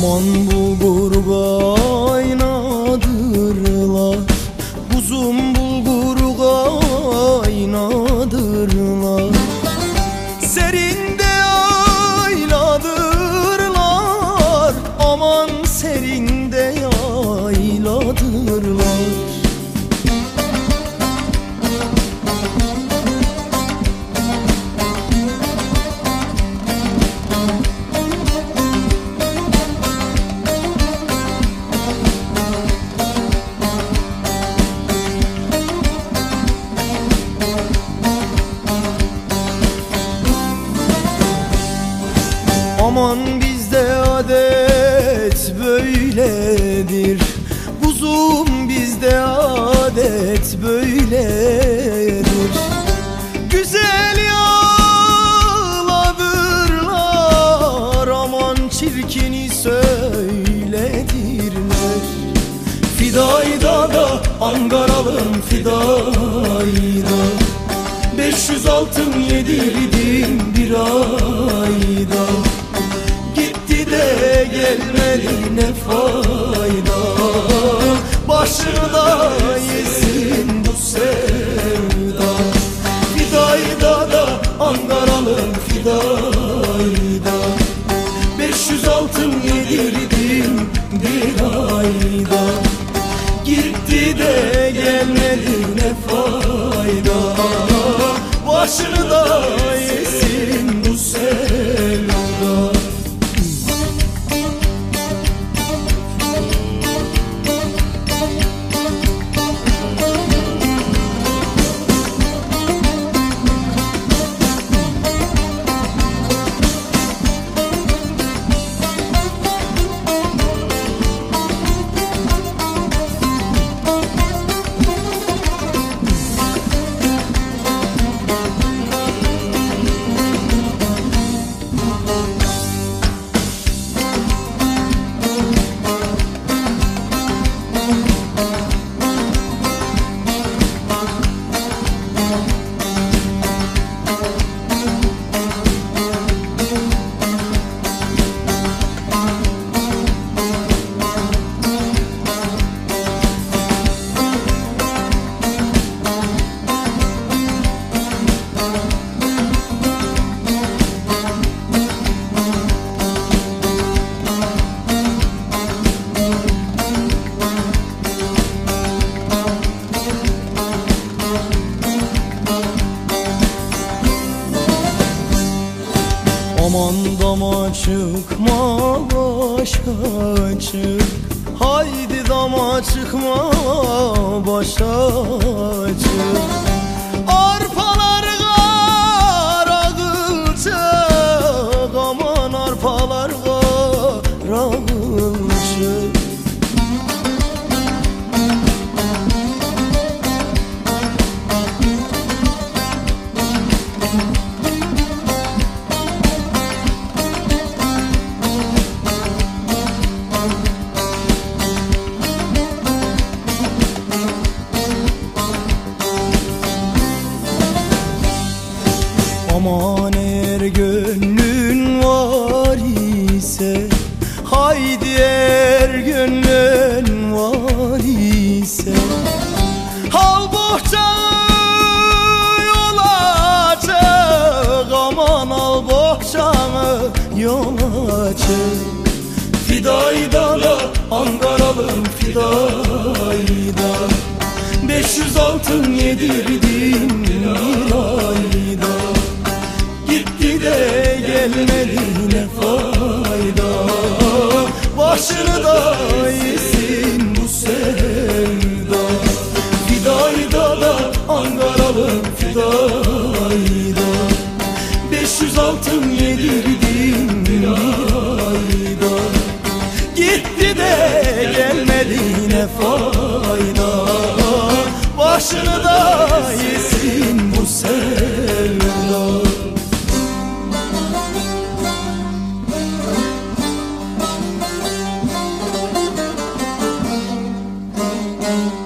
Aman bu gurba aynadırla Buzum bulgur aynadırla Serin Elbet böyledir. Buzum bizde adet böyledir. Güzel yalaburlar Aman çirkini söyledirler. Fidayda da Angaralım fidayda. 500 altın yediridim bir ayda de gelmedi ne fayda? Başını da yesin bu sevda. Fidayda da Ankaralım fidayda. Beş yüz altın yedirdim bir ayda. Gitti de gelmedi ne fayda? Başını Aman dama çıkma başa çık. Haydi dama çıkma başa çık. Arpalar karagılacak Aman arpalar karagılacak Aman eğer gönlün var ise Haydi eğer gönlün var ise. Al bohçanı yol açık Aman al bohçanı yol açık. Fidayda da Ankaralım fidayda Beş yüz altın yedirdim başını da yesin bu sevda. Müzik